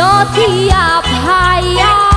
cho thi à